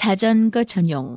자전거 전용.